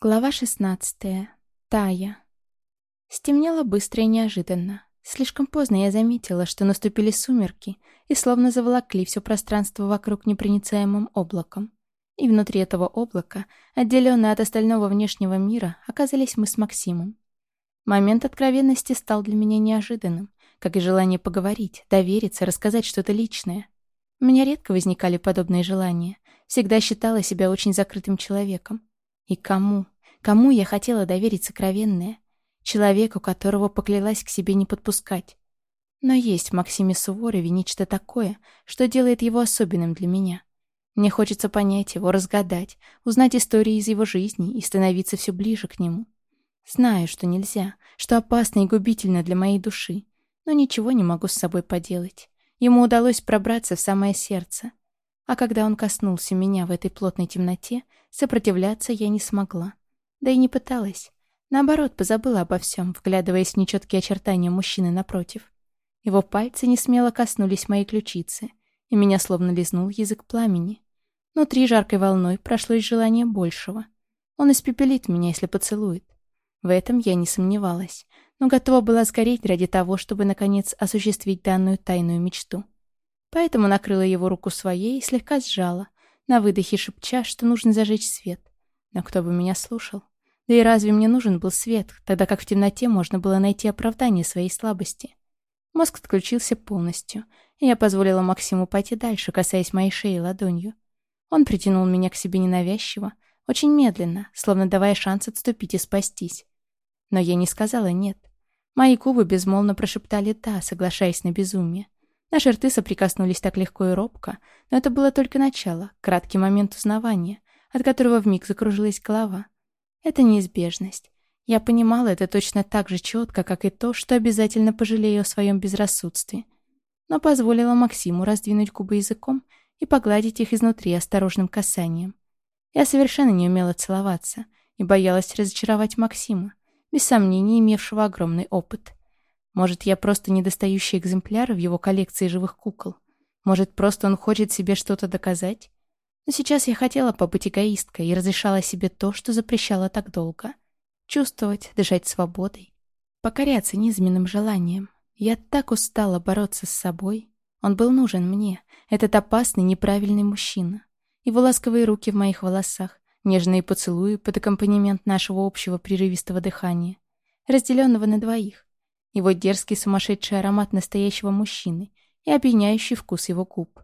Глава 16. Тая. Стемнело быстро и неожиданно. Слишком поздно я заметила, что наступили сумерки и словно заволокли все пространство вокруг непроницаемым облаком. И внутри этого облака, отделенные от остального внешнего мира, оказались мы с Максимом. Момент откровенности стал для меня неожиданным, как и желание поговорить, довериться, рассказать что-то личное. У меня редко возникали подобные желания. Всегда считала себя очень закрытым человеком. И кому? Кому я хотела доверить сокровенное? Человеку, которого поклялась к себе не подпускать. Но есть в Максиме Суворове нечто такое, что делает его особенным для меня. Мне хочется понять его, разгадать, узнать истории из его жизни и становиться все ближе к нему. Знаю, что нельзя, что опасно и губительно для моей души, но ничего не могу с собой поделать. Ему удалось пробраться в самое сердце. А когда он коснулся меня в этой плотной темноте, Сопротивляться я не смогла. Да и не пыталась. Наоборот, позабыла обо всем, вглядываясь в нечеткие очертания мужчины напротив. Его пальцы не смело коснулись моей ключицы, и меня словно лизнул язык пламени. Внутри жаркой волной прошлось желание большего. Он испепелит меня, если поцелует. В этом я не сомневалась, но готова была сгореть ради того, чтобы, наконец, осуществить данную тайную мечту. Поэтому накрыла его руку своей и слегка сжала, на выдохе шепча, что нужно зажечь свет. Но кто бы меня слушал? Да и разве мне нужен был свет, тогда как в темноте можно было найти оправдание своей слабости? Мозг отключился полностью, и я позволила Максиму пойти дальше, касаясь моей шеи ладонью. Он притянул меня к себе ненавязчиво, очень медленно, словно давая шанс отступить и спастись. Но я не сказала «нет». Мои губы безмолвно прошептали «да», соглашаясь на безумие. Наши рты соприкоснулись так легко и робко, но это было только начало, краткий момент узнавания, от которого вмиг закружилась голова. Это неизбежность. Я понимала это точно так же четко, как и то, что обязательно пожалею о своем безрассудстве. Но позволила Максиму раздвинуть губы языком и погладить их изнутри осторожным касанием. Я совершенно не умела целоваться и боялась разочаровать Максима, без сомнений имевшего огромный опыт. Может, я просто недостающий экземпляр в его коллекции живых кукол? Может, просто он хочет себе что-то доказать? Но сейчас я хотела побыть эгоисткой и разрешала себе то, что запрещала так долго. Чувствовать, дышать свободой. Покоряться низменным желаниям. Я так устала бороться с собой. Он был нужен мне, этот опасный, неправильный мужчина. Его ласковые руки в моих волосах, нежные поцелуи под аккомпанемент нашего общего прерывистого дыхания, разделенного на двоих, его дерзкий сумасшедший аромат настоящего мужчины и опьяняющий вкус его губ.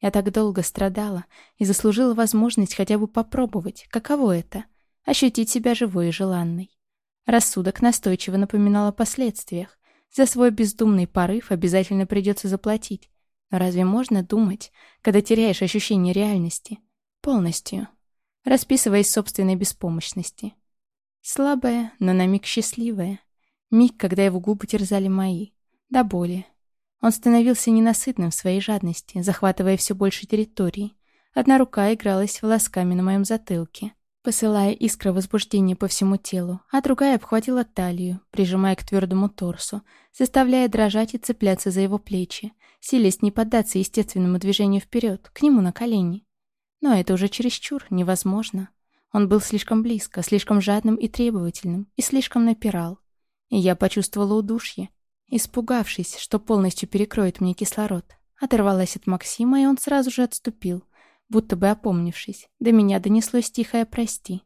Я так долго страдала и заслужила возможность хотя бы попробовать, каково это — ощутить себя живой и желанной. Рассудок настойчиво напоминал о последствиях. За свой бездумный порыв обязательно придется заплатить. Но разве можно думать, когда теряешь ощущение реальности? Полностью. Расписываясь собственной беспомощности. Слабая, но на миг счастливая. Миг, когда его губы терзали мои. До боли. Он становился ненасытным в своей жадности, захватывая все больше территории. Одна рука игралась волосками на моем затылке, посылая искры возбуждения по всему телу, а другая обхватила талию, прижимая к твердому торсу, заставляя дрожать и цепляться за его плечи, силясь не поддаться естественному движению вперед, к нему на колени. Но это уже чересчур, невозможно. Он был слишком близко, слишком жадным и требовательным, и слишком напирал. Я почувствовала удушье, испугавшись, что полностью перекроет мне кислород. Оторвалась от Максима, и он сразу же отступил, будто бы опомнившись. До меня донеслось тихое «прости».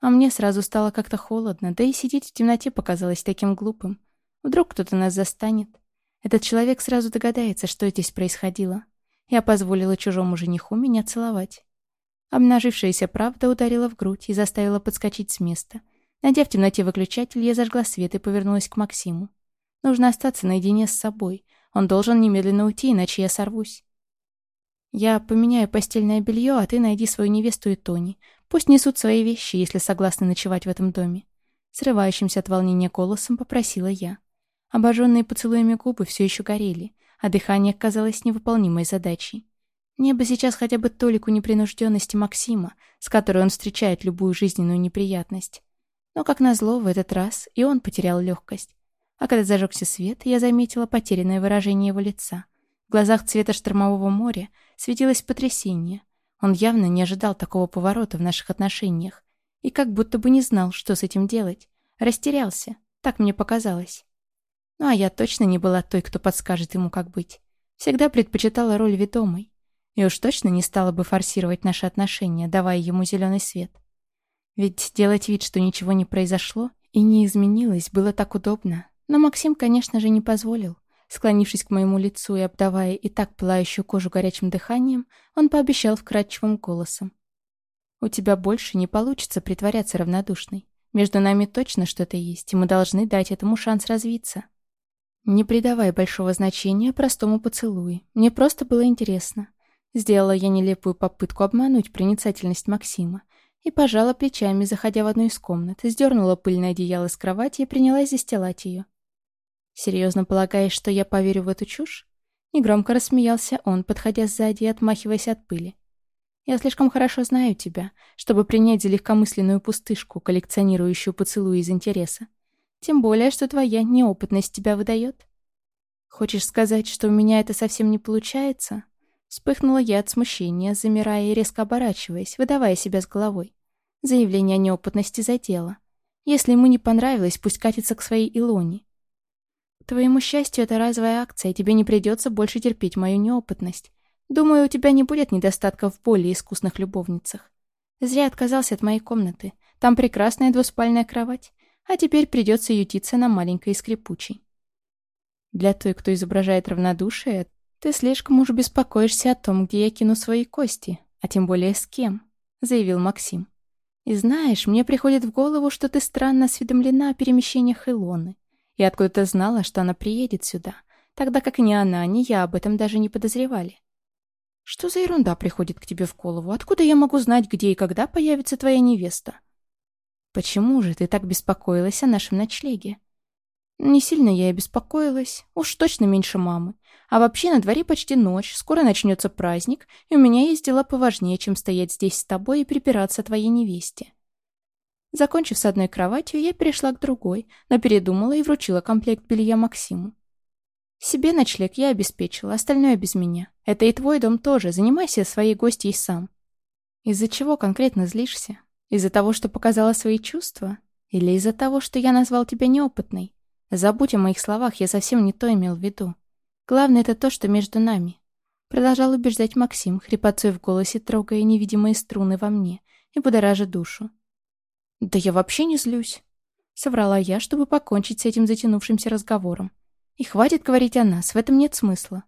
А мне сразу стало как-то холодно, да и сидеть в темноте показалось таким глупым. Вдруг кто-то нас застанет. Этот человек сразу догадается, что здесь происходило. Я позволила чужому жениху меня целовать. Обнажившаяся правда ударила в грудь и заставила подскочить с места. Найдя в темноте выключатель, я зажгла свет и повернулась к Максиму. Нужно остаться наедине с собой. Он должен немедленно уйти, иначе я сорвусь. Я поменяю постельное белье, а ты найди свою невесту и Тони. Пусть несут свои вещи, если согласны ночевать в этом доме. Срывающимся от волнения голосом попросила я. Обожженные поцелуями губы все еще горели, а дыхание казалось невыполнимой задачей. Мне бы сейчас хотя бы толику непринужденности Максима, с которой он встречает любую жизненную неприятность. Но, как назло, в этот раз и он потерял легкость. А когда зажегся свет, я заметила потерянное выражение его лица. В глазах цвета штормового моря светилось потрясение. Он явно не ожидал такого поворота в наших отношениях. И как будто бы не знал, что с этим делать. Растерялся. Так мне показалось. Ну а я точно не была той, кто подскажет ему, как быть. Всегда предпочитала роль ведомой. И уж точно не стала бы форсировать наши отношения, давая ему зеленый свет. Ведь делать вид, что ничего не произошло и не изменилось, было так удобно. Но Максим, конечно же, не позволил. Склонившись к моему лицу и обдавая и так пылающую кожу горячим дыханием, он пообещал вкрадчивым голосом. «У тебя больше не получится притворяться равнодушной. Между нами точно что-то есть, и мы должны дать этому шанс развиться». Не придавая большого значения простому поцелую, мне просто было интересно. Сделала я нелепую попытку обмануть проницательность Максима и пожала плечами, заходя в одну из комнат, сдернула пыльное одеяло с кровати и принялась застилать ее. «Серьезно полагаешь, что я поверю в эту чушь?» Негромко рассмеялся он, подходя сзади и отмахиваясь от пыли. «Я слишком хорошо знаю тебя, чтобы принять за легкомысленную пустышку, коллекционирующую поцелуи из интереса. Тем более, что твоя неопытность тебя выдает. Хочешь сказать, что у меня это совсем не получается? Вспыхнула я от смущения, замирая и резко оборачиваясь, выдавая себя с головой. Заявление о неопытности задело. Если ему не понравилось, пусть катится к своей Илоне. Твоему счастью, это разовая акция, и тебе не придется больше терпеть мою неопытность. Думаю, у тебя не будет недостатка в более искусных любовницах. Зря отказался от моей комнаты. Там прекрасная двуспальная кровать а теперь придется ютиться на маленькой и скрипучей. Для той, кто изображает равнодушие, ты слишком уж беспокоишься о том, где я кину свои кости, а тем более с кем, заявил Максим. И знаешь, мне приходит в голову, что ты странно осведомлена о перемещениях Илоны, и откуда-то знала, что она приедет сюда, тогда как ни она, ни я об этом даже не подозревали. Что за ерунда приходит к тебе в голову? Откуда я могу знать, где и когда появится твоя невеста? «Почему же ты так беспокоилась о нашем ночлеге?» «Не сильно я и беспокоилась. Уж точно меньше мамы. А вообще на дворе почти ночь, скоро начнется праздник, и у меня есть дела поважнее, чем стоять здесь с тобой и припираться твоей невесте». Закончив с одной кроватью, я перешла к другой, но передумала и вручила комплект белья Максиму. Себе ночлег я обеспечила, остальное без меня. Это и твой дом тоже, занимайся своей гостьей сам. Из-за чего конкретно злишься? Из-за того, что показала свои чувства? Или из-за того, что я назвал тебя неопытной? Забудь о моих словах, я совсем не то имел в виду. Главное, это то, что между нами. Продолжал убеждать Максим, хрипотцой в голосе, трогая невидимые струны во мне и будоража душу. «Да я вообще не злюсь», — соврала я, чтобы покончить с этим затянувшимся разговором. «И хватит говорить о нас, в этом нет смысла».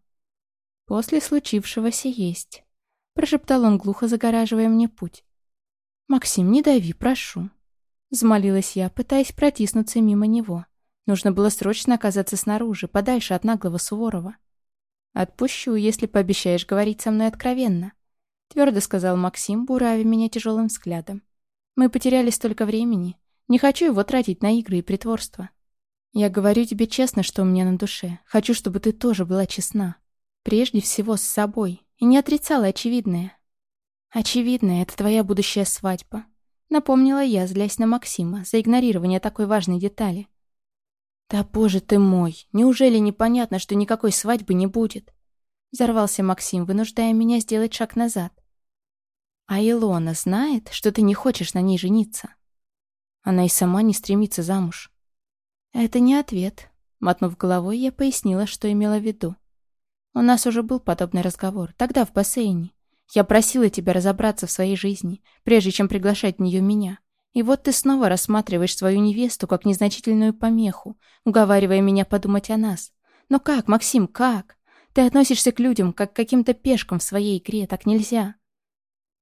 «После случившегося есть», — прошептал он глухо, загораживая мне путь. «Максим, не дави, прошу». Взмолилась я, пытаясь протиснуться мимо него. Нужно было срочно оказаться снаружи, подальше от наглого Суворова. «Отпущу, если пообещаешь говорить со мной откровенно», — твердо сказал Максим, буравя меня тяжелым взглядом. «Мы потеряли столько времени. Не хочу его тратить на игры и притворство. Я говорю тебе честно, что у меня на душе. Хочу, чтобы ты тоже была честна. Прежде всего с собой. И не отрицала очевидное. «Очевидно, это твоя будущая свадьба», — напомнила я, злясь на Максима за игнорирование такой важной детали. «Да боже ты мой, неужели непонятно, что никакой свадьбы не будет?» Взорвался Максим, вынуждая меня сделать шаг назад. «А Илона знает, что ты не хочешь на ней жениться?» Она и сама не стремится замуж. «Это не ответ», — мотнув головой, я пояснила, что имела в виду. У нас уже был подобный разговор, тогда в бассейне. Я просила тебя разобраться в своей жизни, прежде чем приглашать в нее меня. И вот ты снова рассматриваешь свою невесту как незначительную помеху, уговаривая меня подумать о нас. Но как, Максим, как? Ты относишься к людям, как к каким-то пешкам в своей игре, так нельзя.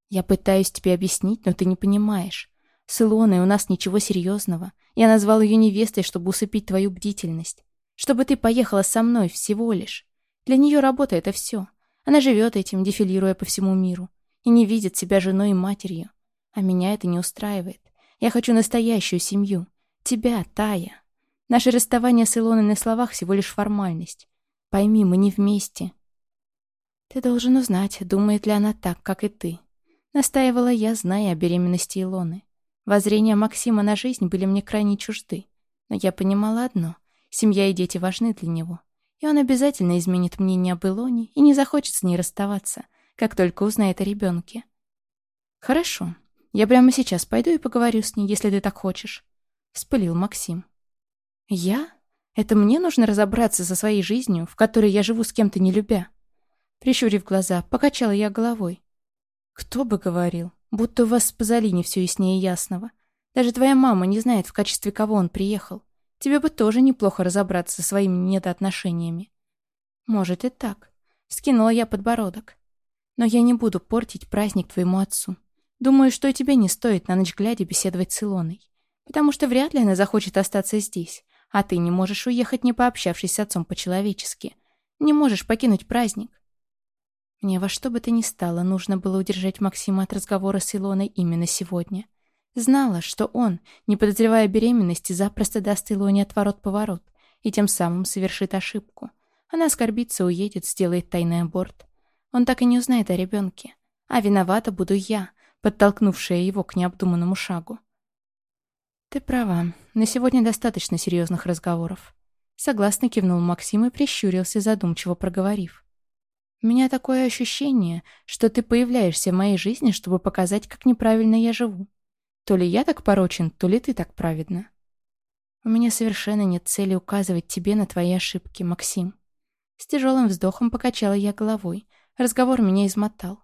Я пытаюсь тебе объяснить, но ты не понимаешь. С Илоной у нас ничего серьезного. Я назвал ее невестой, чтобы усыпить твою бдительность. Чтобы ты поехала со мной всего лишь. Для нее работа — это все. Она живет этим, дефилируя по всему миру, и не видит себя женой и матерью. А меня это не устраивает. Я хочу настоящую семью. Тебя, Тая. Наше расставание с Илоной на словах всего лишь формальность. Пойми, мы не вместе. Ты должен узнать, думает ли она так, как и ты. Настаивала я, зная о беременности Илоны. Воззрения Максима на жизнь были мне крайне чужды. Но я понимала одно — семья и дети важны для него и он обязательно изменит мнение об Илоне и не захочет с ней расставаться, как только узнает о ребенке. Хорошо. Я прямо сейчас пойду и поговорю с ней, если ты так хочешь», — вспылил Максим. «Я? Это мне нужно разобраться со своей жизнью, в которой я живу с кем-то не любя?» Прищурив глаза, покачала я головой. «Кто бы говорил, будто у вас с Пазолини все яснее ясного. Даже твоя мама не знает, в качестве кого он приехал. Тебе бы тоже неплохо разобраться со своими недоотношениями». «Может и так», — скинула я подбородок. «Но я не буду портить праздник твоему отцу. Думаю, что и тебе не стоит на ночь глядя беседовать с Илоной, потому что вряд ли она захочет остаться здесь, а ты не можешь уехать, не пообщавшись с отцом по-человечески. Не можешь покинуть праздник. Мне во что бы то ни стало нужно было удержать Максима от разговора с Илоной именно сегодня. Знала, что он, не подозревая беременности, запросто даст Илоне отворот-поворот и тем самым совершит ошибку. Она оскорбится, уедет, сделает тайный аборт. Он так и не узнает о ребенке. А виновата буду я, подтолкнувшая его к необдуманному шагу. «Ты права. На сегодня достаточно серьезных разговоров». Согласно кивнул Максим и прищурился, задумчиво проговорив. «У меня такое ощущение, что ты появляешься в моей жизни, чтобы показать, как неправильно я живу. То ли я так порочен, то ли ты так праведна. У меня совершенно нет цели указывать тебе на твои ошибки, Максим». С тяжелым вздохом покачала я головой. Разговор меня измотал.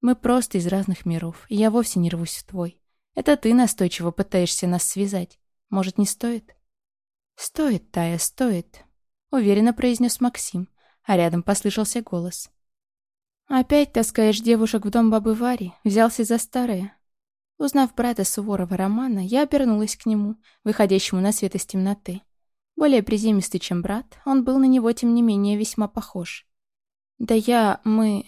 Мы просто из разных миров, и я вовсе не рвусь в твой. Это ты настойчиво пытаешься нас связать. Может, не стоит? Стоит, Тая, стоит. Уверенно произнес Максим, а рядом послышался голос. Опять таскаешь девушек в дом бабы Вари, взялся за старое. Узнав брата Суворова Романа, я обернулась к нему, выходящему на свет из темноты. Более приземистый, чем брат, он был на него, тем не менее, весьма похож. «Да я... мы...»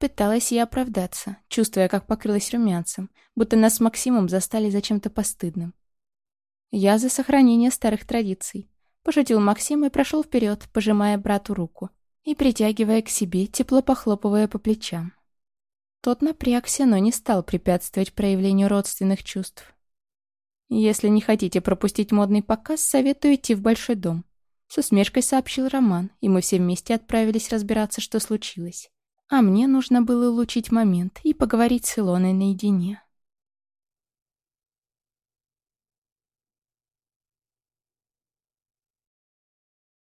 Пыталась я оправдаться, чувствуя, как покрылась румянцем, будто нас с Максимом застали за чем-то постыдным. «Я за сохранение старых традиций», — пошутил Максим и прошел вперед, пожимая брату руку и притягивая к себе, тепло похлопывая по плечам. Тот напрягся, но не стал препятствовать проявлению родственных чувств. «Если не хотите пропустить модный показ, советую идти в большой дом», — с усмешкой сообщил Роман, и мы все вместе отправились разбираться, что случилось. А мне нужно было улучшить момент и поговорить с Илоной наедине.